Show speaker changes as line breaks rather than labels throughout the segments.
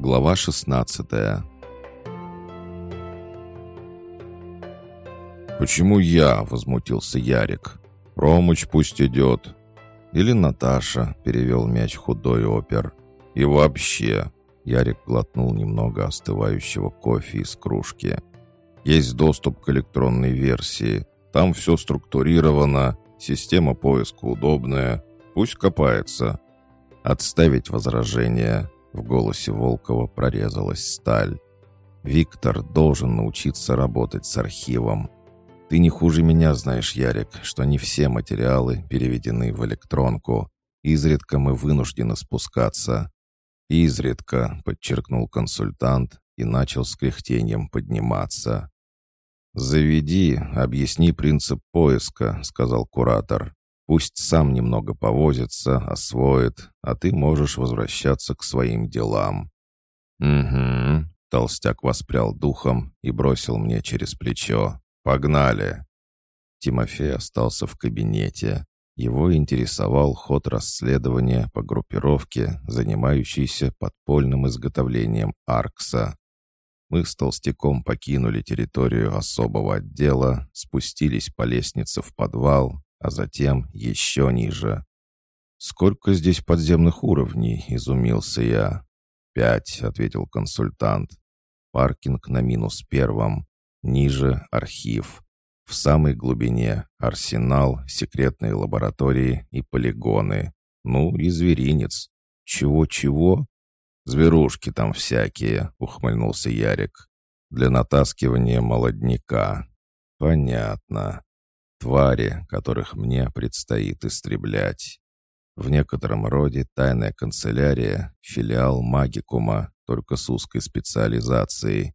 Глава 16 «Почему я?» — возмутился Ярик. «Ромыч пусть идет». «Или Наташа», — перевел мяч худой опер. «И вообще...» — Ярик глотнул немного остывающего кофе из кружки. «Есть доступ к электронной версии. Там все структурировано, система поиска удобная. Пусть копается». «Отставить возражение», в голосе Волкова прорезалась сталь. «Виктор должен научиться работать с архивом. Ты не хуже меня знаешь, Ярик, что не все материалы переведены в электронку. Изредка мы вынуждены спускаться». «Изредка», — подчеркнул консультант и начал с кряхтением подниматься. «Заведи, объясни принцип поиска», — сказал куратор. Пусть сам немного повозится, освоит, а ты можешь возвращаться к своим делам». «Угу», — толстяк воспрял духом и бросил мне через плечо. «Погнали!» Тимофей остался в кабинете. Его интересовал ход расследования по группировке, занимающейся подпольным изготовлением Аркса. Мы с Толстяком покинули территорию особого отдела, спустились по лестнице в подвал, а затем еще ниже. «Сколько здесь подземных уровней?» — изумился я. «Пять», — ответил консультант. «Паркинг на минус первом. Ниже — архив. В самой глубине — арсенал, секретные лаборатории и полигоны. Ну и зверинец. Чего-чего?» «Зверушки там всякие», — ухмыльнулся Ярик. «Для натаскивания молодняка». «Понятно твари, которых мне предстоит истреблять. В некотором роде тайная канцелярия — филиал магикума, только с узкой специализацией.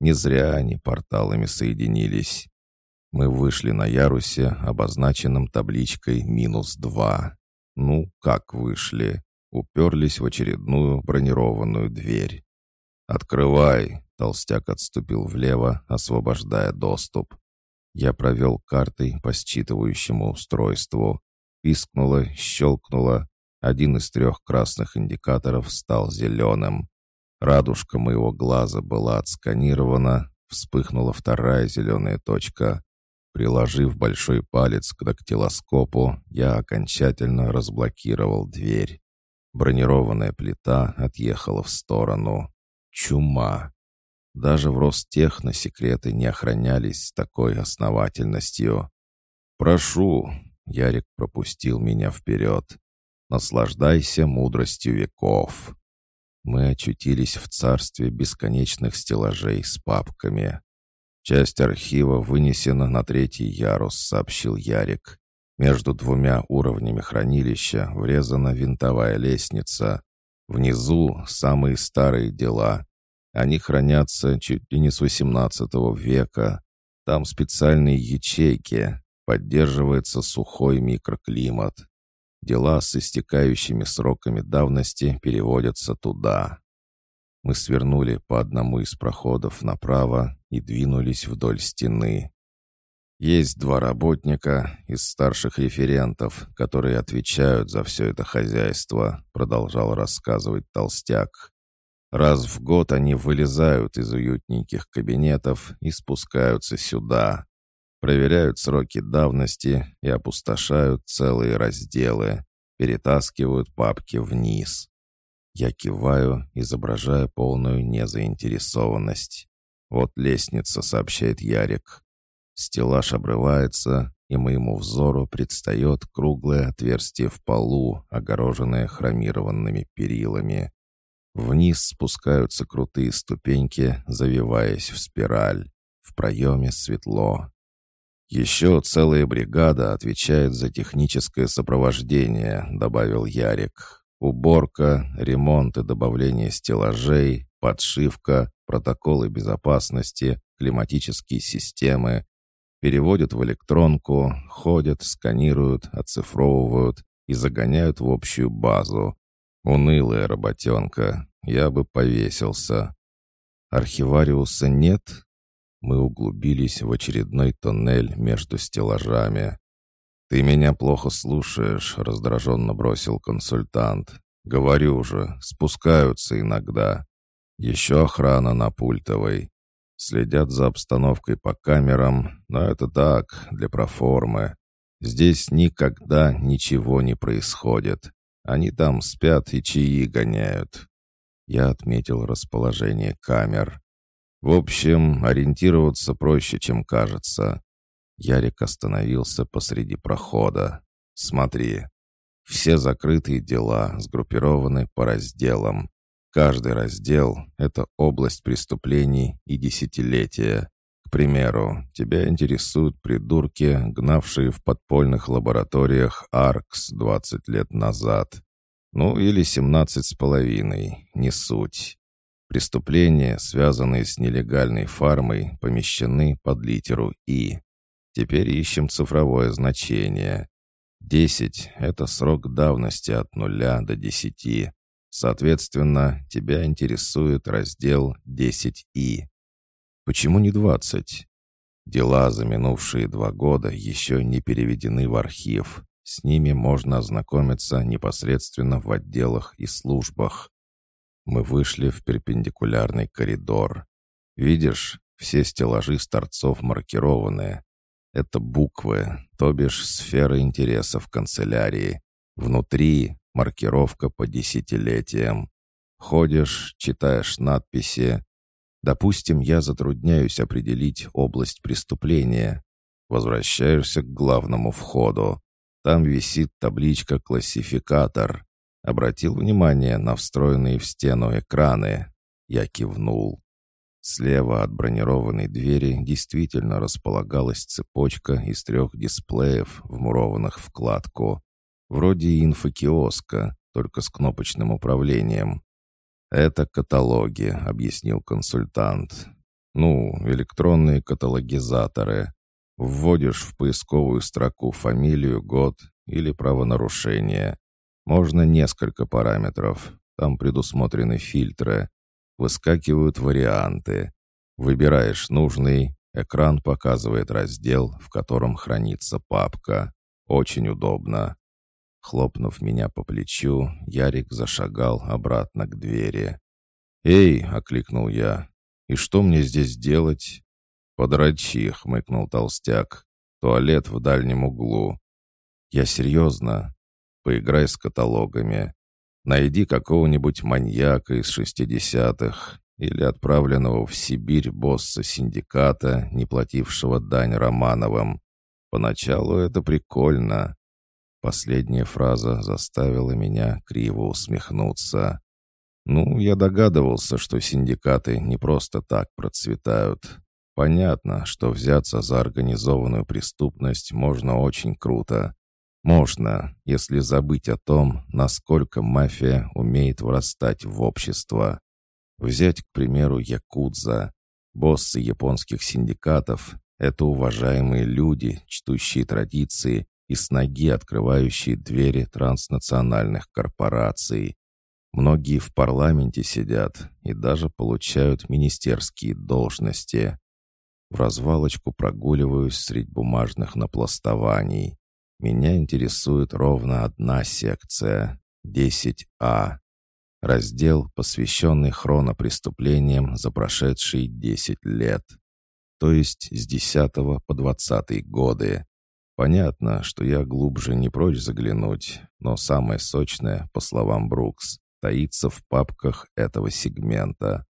Не зря они порталами соединились. Мы вышли на ярусе, обозначенном табличкой «минус два». Ну, как вышли? Уперлись в очередную бронированную дверь. «Открывай!» — толстяк отступил влево, освобождая доступ. Я провел картой по считывающему устройству. Пискнуло, щелкнуло. Один из трех красных индикаторов стал зеленым. Радужка моего глаза была отсканирована. Вспыхнула вторая зеленая точка. Приложив большой палец к дактилоскопу, я окончательно разблокировал дверь. Бронированная плита отъехала в сторону. Чума. Даже в Ростехно секреты не охранялись с такой основательностью. «Прошу!» — Ярик пропустил меня вперед. «Наслаждайся мудростью веков!» Мы очутились в царстве бесконечных стеллажей с папками. «Часть архива вынесена на третий ярус», — сообщил Ярик. «Между двумя уровнями хранилища врезана винтовая лестница. Внизу самые старые дела, они хранятся чуть ли не с XVIII века. Там специальные ячейки, поддерживается сухой микроклимат. Дела с истекающими сроками давности переводятся туда. Мы свернули по одному из проходов направо и двинулись вдоль стены. Есть два работника из старших референтов, которые отвечают за все это хозяйство, продолжал рассказывать Толстяк. Раз в год они вылезают из уютненьких кабинетов и спускаются сюда. Проверяют сроки давности и опустошают целые разделы. Перетаскивают папки вниз. Я киваю, изображая полную незаинтересованность. «Вот лестница», — сообщает Ярик. Стеллаж обрывается, и моему взору предстает круглое отверстие в полу, огороженное хромированными перилами. Вниз спускаются крутые ступеньки, завиваясь в спираль. В проеме светло. «Еще целая бригада отвечает за техническое сопровождение», — добавил Ярик. «Уборка, ремонт и добавление стеллажей, подшивка, протоколы безопасности, климатические системы. Переводят в электронку, ходят, сканируют, оцифровывают и загоняют в общую базу. Унылая работенка. Я бы повесился. Архивариуса нет? Мы углубились в очередной тоннель между стеллажами. «Ты меня плохо слушаешь», — раздраженно бросил консультант. «Говорю же, спускаются иногда. Еще охрана на пультовой. Следят за обстановкой по камерам, но это так, для проформы. Здесь никогда ничего не происходит. Они там спят и чаи гоняют. Я отметил расположение камер. В общем, ориентироваться проще, чем кажется. Ярик остановился посреди прохода. «Смотри, все закрытые дела сгруппированы по разделам. Каждый раздел — это область преступлений и десятилетия. Примеру, тебя интересуют придурки, гнавшие в подпольных лабораториях АРКС 20 лет назад. Ну или 17 с половиной, не суть. Преступления, связанные с нелегальной фармой, помещены под литеру «И». Теперь ищем цифровое значение. 10 — это срок давности от нуля до 10. Соответственно, тебя интересует раздел 10И. Почему не 20? Дела за минувшие два года еще не переведены в архив. С ними можно ознакомиться непосредственно в отделах и службах. Мы вышли в перпендикулярный коридор. Видишь, все стеллажи с торцов маркированы. Это буквы, то бишь сфера интересов канцелярии. Внутри маркировка по десятилетиям. Ходишь, читаешь надписи. Допустим, я затрудняюсь определить область преступления. Возвращаешься к главному входу. Там висит табличка «Классификатор». Обратил внимание на встроенные в стену экраны. Я кивнул. Слева от бронированной двери действительно располагалась цепочка из трех дисплеев, вмурованных в кладку. Вроде инфокиоска, только с кнопочным управлением. «Это каталоги», — объяснил консультант. «Ну, электронные каталогизаторы. Вводишь в поисковую строку фамилию, год или правонарушение. Можно несколько параметров. Там предусмотрены фильтры. Выскакивают варианты. Выбираешь нужный, экран показывает раздел, в котором хранится папка. Очень удобно. Хлопнув меня по плечу, Ярик зашагал обратно к двери. «Эй!» — окликнул я. «И что мне здесь делать?» «Подрачи!» — хмыкнул толстяк. «Туалет в дальнем углу». «Я серьезно. Поиграй с каталогами. Найди какого-нибудь маньяка из шестидесятых или отправленного в Сибирь босса синдиката, не платившего дань Романовым. Поначалу это прикольно. Последняя фраза заставила меня криво усмехнуться. Ну, я догадывался, что синдикаты не просто так процветают. Понятно, что взяться за организованную преступность можно очень круто. Можно, если забыть о том, насколько мафия умеет врастать в общество. Взять, к примеру, Якудза. Боссы японских синдикатов — это уважаемые люди, чтущие традиции и с ноги открывающие двери транснациональных корпораций. Многие в парламенте сидят и даже получают министерские должности. В развалочку прогуливаюсь средь бумажных напластований. Меня интересует ровно одна секция — 10А. Раздел, посвященный хронопреступлениям за прошедшие 10 лет. То есть с 10 по 20 годы. Понятно, что я глубже не прочь заглянуть, но самое сочное, по словам Брукс, таится в папках этого сегмента.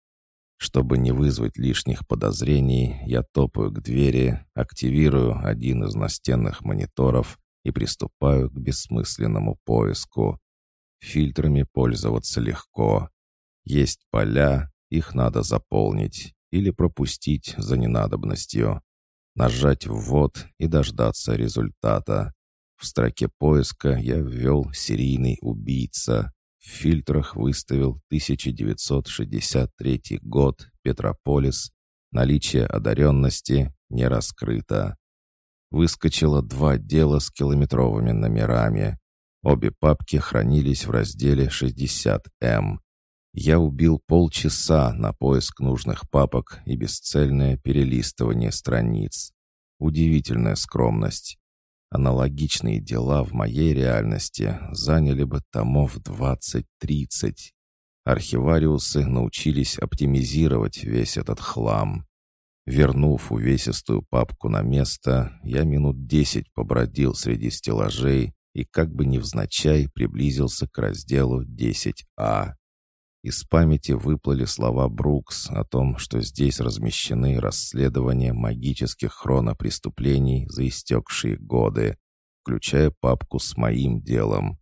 Чтобы не вызвать лишних подозрений, я топаю к двери, активирую один из настенных мониторов и приступаю к бессмысленному поиску. Фильтрами пользоваться легко. Есть поля, их надо заполнить или пропустить за ненадобностью. Нажать «Ввод» и дождаться результата. В строке поиска я ввел «серийный убийца». В фильтрах выставил 1963 год, Петрополис. Наличие одаренности не раскрыто выскочило два дела с километровыми номерами. Обе папки хранились в разделе 60М. Я убил полчаса на поиск нужных папок и бесцельное перелистывание страниц. Удивительная скромность. Аналогичные дела в моей реальности заняли бы томов 20-30. Архивариусы научились оптимизировать весь этот хлам. Вернув увесистую папку на место, я минут десять побродил среди стеллажей и как бы невзначай приблизился к разделу 10А. Из памяти выплыли слова Брукс о том, что здесь размещены расследования магических хронопреступлений за истекшие годы, включая папку с моим делом.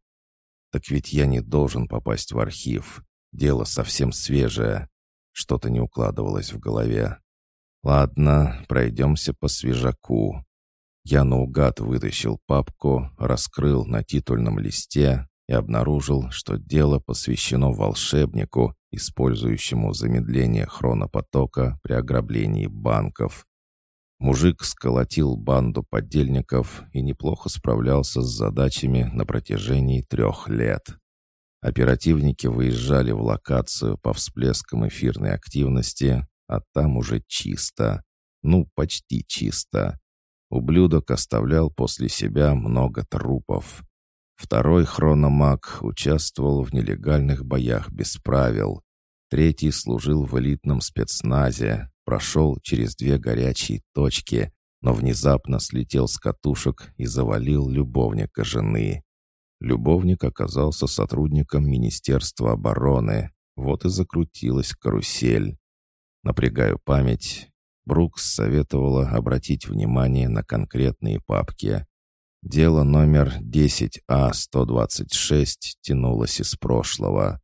Так ведь я не должен попасть в архив. Дело совсем свежее. Что-то не укладывалось в голове. Ладно, пройдемся по свежаку. Я наугад вытащил папку, раскрыл на титульном листе и обнаружил, что дело посвящено волшебнику, использующему замедление хронопотока при ограблении банков. Мужик сколотил банду подельников и неплохо справлялся с задачами на протяжении трех лет. Оперативники выезжали в локацию по всплескам эфирной активности, а там уже чисто. Ну, почти чисто. Ублюдок оставлял после себя много трупов. Второй хрономаг участвовал в нелегальных боях без правил. Третий служил в элитном спецназе, прошел через две горячие точки, но внезапно слетел с катушек и завалил любовника жены. Любовник оказался сотрудником Министерства обороны. Вот и закрутилась карусель. Напрягаю память. Брукс советовала обратить внимание на конкретные папки. Дело номер 10А-126 тянулось из прошлого.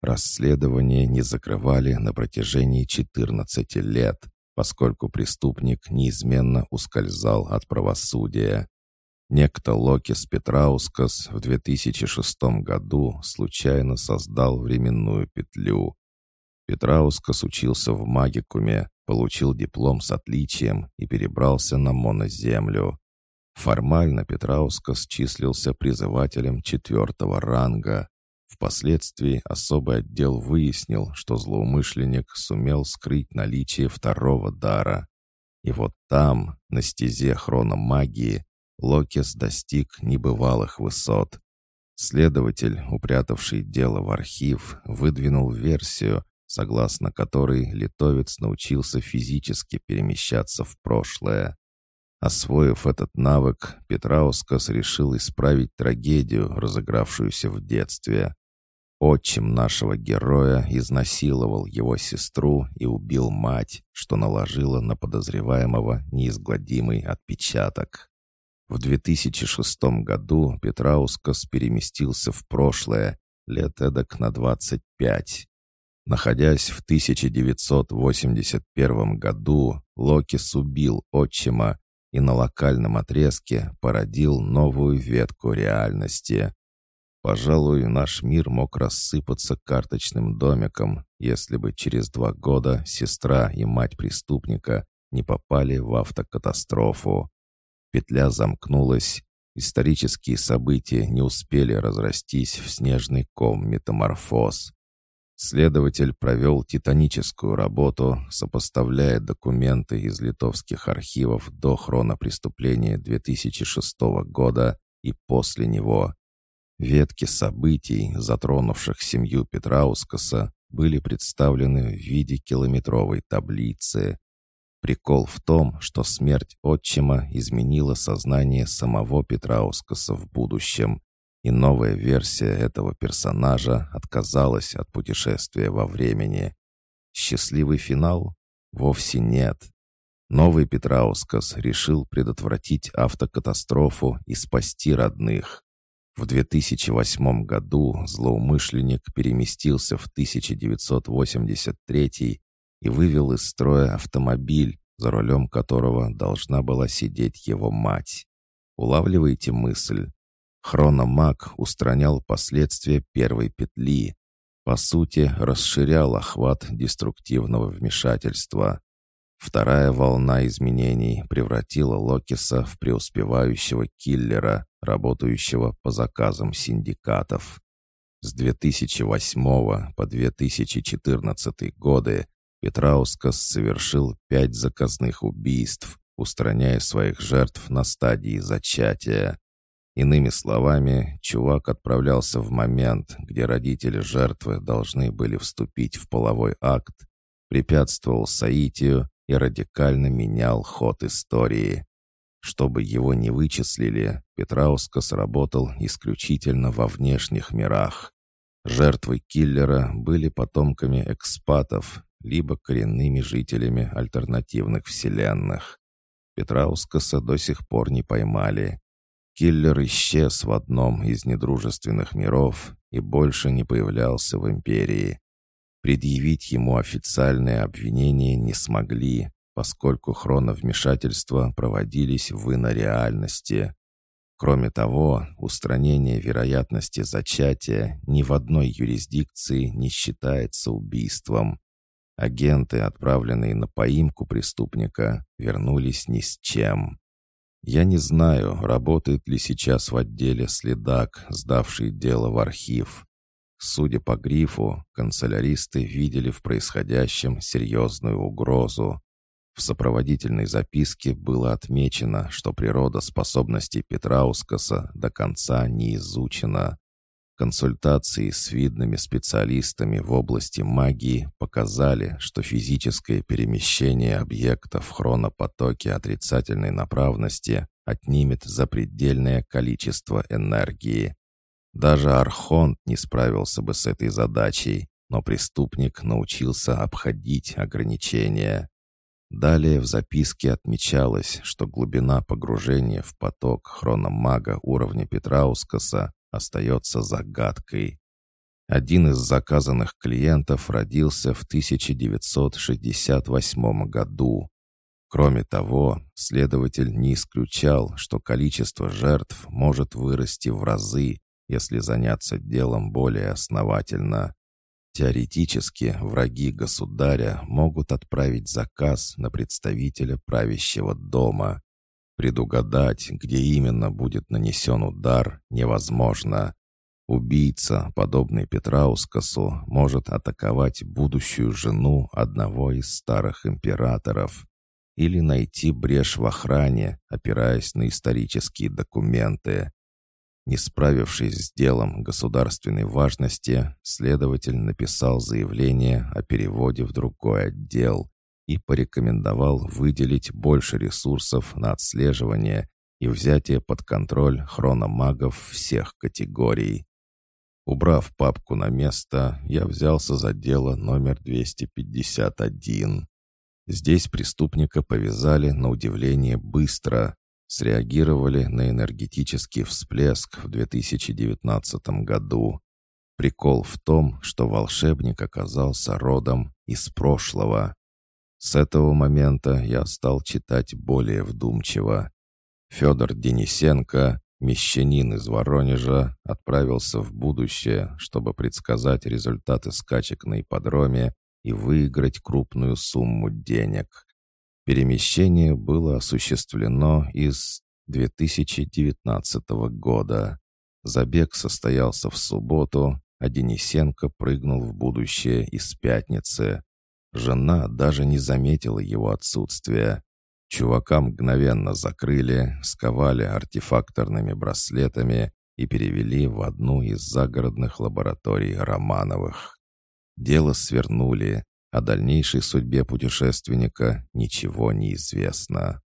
Расследование не закрывали на протяжении 14 лет, поскольку преступник неизменно ускользал от правосудия. Некто Локис Петраускас в 2006 году случайно создал временную петлю. Петраускас учился в магикуме, получил диплом с отличием и перебрался на моноземлю. Формально Петраускас числился призывателем четвертого ранга. Впоследствии особый отдел выяснил, что злоумышленник сумел скрыть наличие второго дара. И вот там, на стезе хрономагии, Локис достиг небывалых высот. Следователь, упрятавший дело в архив, выдвинул версию, согласно которой литовец научился физически перемещаться в прошлое. Освоив этот навык, Петраускас решил исправить трагедию, разыгравшуюся в детстве. Отчим нашего героя изнасиловал его сестру и убил мать, что наложило на подозреваемого неизгладимый отпечаток. В 2006 году Петраускас переместился в прошлое, лет эдак на 25. Находясь в 1981 году, Локис убил отчима и на локальном отрезке породил новую ветку реальности. Пожалуй, наш мир мог рассыпаться карточным домиком, если бы через два года сестра и мать преступника не попали в автокатастрофу. Петля замкнулась, исторические события не успели разрастись в снежный ком метаморфоз. Следователь провел титаническую работу, сопоставляя документы из литовских архивов до хронопреступления 2006 года и после него. Ветки событий, затронувших семью Петраускаса, были представлены в виде километровой таблицы. Прикол в том, что смерть отчима изменила сознание самого Петраускаса в будущем, и новая версия этого персонажа отказалась от путешествия во времени. Счастливый финал? Вовсе нет. Новый Петраускас решил предотвратить автокатастрофу и спасти родных. В 2008 году злоумышленник переместился в 1983 и вывел из строя автомобиль, за рулем которого должна была сидеть его мать. Улавливаете мысль? Хрономаг устранял последствия первой петли. По сути, расширял охват деструктивного вмешательства. Вторая волна изменений превратила Локиса в преуспевающего киллера, работающего по заказам синдикатов. С 2008 по 2014 годы Петраускас совершил пять заказных убийств, устраняя своих жертв на стадии зачатия. Иными словами, чувак отправлялся в момент, где родители жертвы должны были вступить в половой акт, препятствовал соитию и радикально менял ход истории. Чтобы его не вычислили, Петрауско сработал исключительно во внешних мирах. Жертвы киллера были потомками экспатов, либо коренными жителями альтернативных вселенных. Петраускаса до сих пор не поймали. Киллер исчез в одном из недружественных миров и больше не появлялся в Империи. Предъявить ему официальное обвинение не смогли, поскольку хроновмешательства проводились в инореальности. Кроме того, устранение вероятности зачатия ни в одной юрисдикции не считается убийством. Агенты, отправленные на поимку преступника, вернулись ни с чем. Я не знаю, работает ли сейчас в отделе следак, сдавший дело в архив. Судя по грифу, канцеляристы видели в происходящем серьезную угрозу. В сопроводительной записке было отмечено, что природа способностей Петраускаса до конца не изучена. Консультации с видными специалистами в области магии показали, что физическое перемещение объекта в хронопотоке отрицательной направленности отнимет запредельное количество энергии. Даже Архонт не справился бы с этой задачей, но преступник научился обходить ограничения. Далее в записке отмечалось, что глубина погружения в поток хрономага уровня Петраускаса остается загадкой. Один из заказанных клиентов родился в 1968 году. Кроме того, следователь не исключал, что количество жертв может вырасти в разы, если заняться делом более основательно. Теоретически враги государя могут отправить заказ на представителя правящего дома. Предугадать, где именно будет нанесен удар, невозможно. Убийца, подобный Петраускасу, может атаковать будущую жену одного из старых императоров или найти брешь в охране, опираясь на исторические документы. Не справившись с делом государственной важности, следователь написал заявление о переводе в другой отдел, и порекомендовал выделить больше ресурсов на отслеживание и взятие под контроль хрономагов всех категорий. Убрав папку на место, я взялся за дело номер 251. Здесь преступника повязали на удивление быстро, среагировали на энергетический всплеск в 2019 году. Прикол в том, что волшебник оказался родом из прошлого. С этого момента я стал читать более вдумчиво. Федор Денисенко, мещанин из Воронежа, отправился в будущее, чтобы предсказать результаты скачек на ипподроме и выиграть крупную сумму денег. Перемещение было осуществлено из 2019 года. Забег состоялся в субботу, а Денисенко прыгнул в будущее из пятницы. Жена даже не заметила его отсутствия. Чувака мгновенно закрыли, сковали артефакторными браслетами и перевели в одну из загородных лабораторий Романовых. Дело свернули, о дальнейшей судьбе путешественника ничего не известно.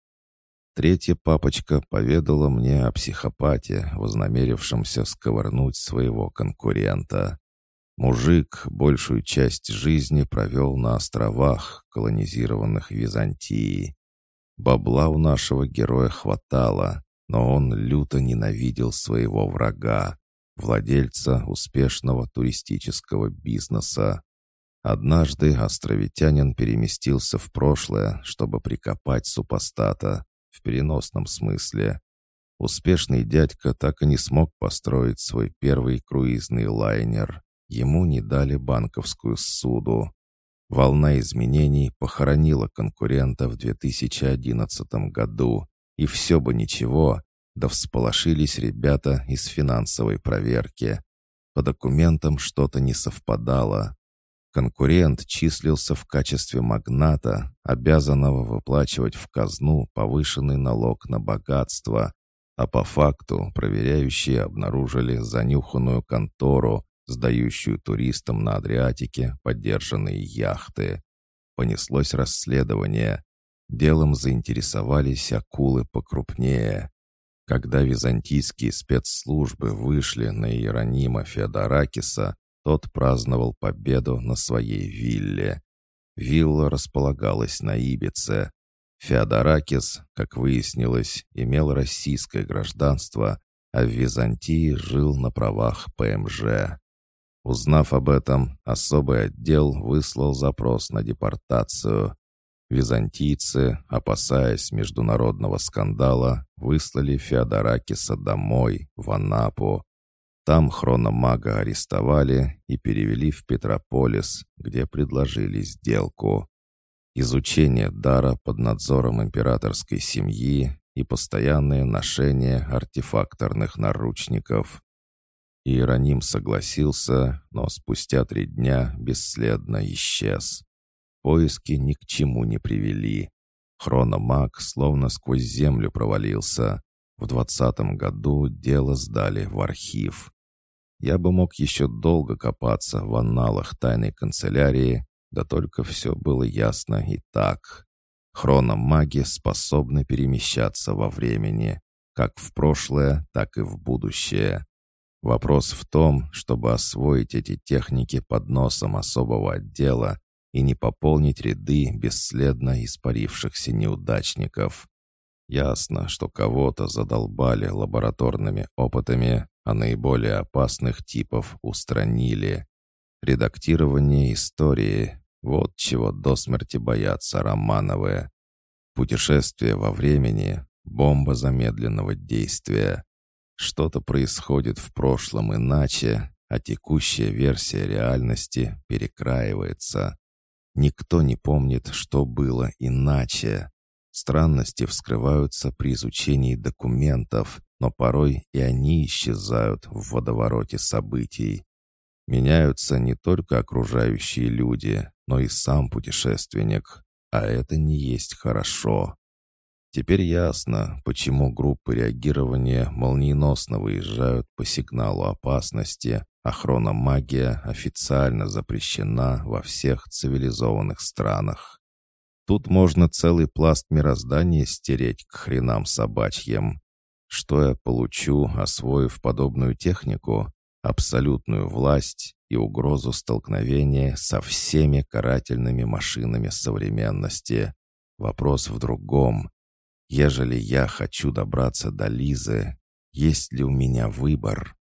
Третья папочка поведала мне о психопате, вознамерившемся сковырнуть своего конкурента. Мужик большую часть жизни провел на островах, колонизированных Византией. Бабла у нашего героя хватало, но он люто ненавидел своего врага, владельца успешного туристического бизнеса. Однажды островитянин переместился в прошлое, чтобы прикопать супостата, в переносном смысле. Успешный дядька так и не смог построить свой первый круизный лайнер. Ему не дали банковскую суду. Волна изменений похоронила конкурента в 2011 году, и все бы ничего, да всполошились ребята из финансовой проверки. По документам что-то не совпадало. Конкурент числился в качестве магната, обязанного выплачивать в казну повышенный налог на богатство, А по факту проверяющие обнаружили занюханную контору, сдающую туристам на Адриатике подержанные яхты. Понеслось расследование. Делом заинтересовались акулы покрупнее. Когда византийские спецслужбы вышли на Иеронима Феодоракиса, тот праздновал победу на своей вилле. Вилла располагалась на Ибице. Феодоракис, как выяснилось, имел российское гражданство, а в Византии жил на правах ПМЖ. Узнав об этом, особый отдел выслал запрос на депортацию. Византийцы, опасаясь международного скандала, выслали Феодоракиса домой, в Анапу. Там хрономага арестовали и перевели в Петрополис, где предложили сделку. Изучение дара под надзором императорской семьи и постоянное ношение артефакторных наручников. Иероним согласился, но спустя три дня бесследно исчез. Поиски ни к чему не привели. Хрономаг словно сквозь землю провалился. В двадцатом году дело сдали в архив. Я бы мог еще долго копаться в анналах тайной канцелярии, да только все было ясно и так. Хрономаги способны перемещаться во времени, как в прошлое, так и в будущее. Вопрос в том, чтобы освоить эти техники под носом особого отдела и не пополнить ряды бесследно испарившихся неудачников. Ясно, что кого-то задолбали лабораторными опытами, а наиболее опасных типов устранили. Редактирование истории — вот чего до смерти боятся Романовы. Путешествие во времени — бомба замедленного действия. Что-то происходит в прошлом иначе, а текущая версия реальности перекраивается. Никто не помнит, что было иначе. Странности вскрываются при изучении документов, но порой и они исчезают в водовороте событий. Меняются не только окружающие люди, но и сам путешественник, а это не есть хорошо. Теперь ясно, почему группы реагирования молниеносно выезжают по сигналу опасности, а хрономагия официально запрещена во всех цивилизованных странах. Тут можно целый пласт мироздания стереть к хренам собачьим. Что я получу, освоив подобную технику? Абсолютную власть и угрозу столкновения со всеми карательными машинами современности. Вопрос в другом. Ежели я хочу добраться до Лизы, есть ли у меня выбор?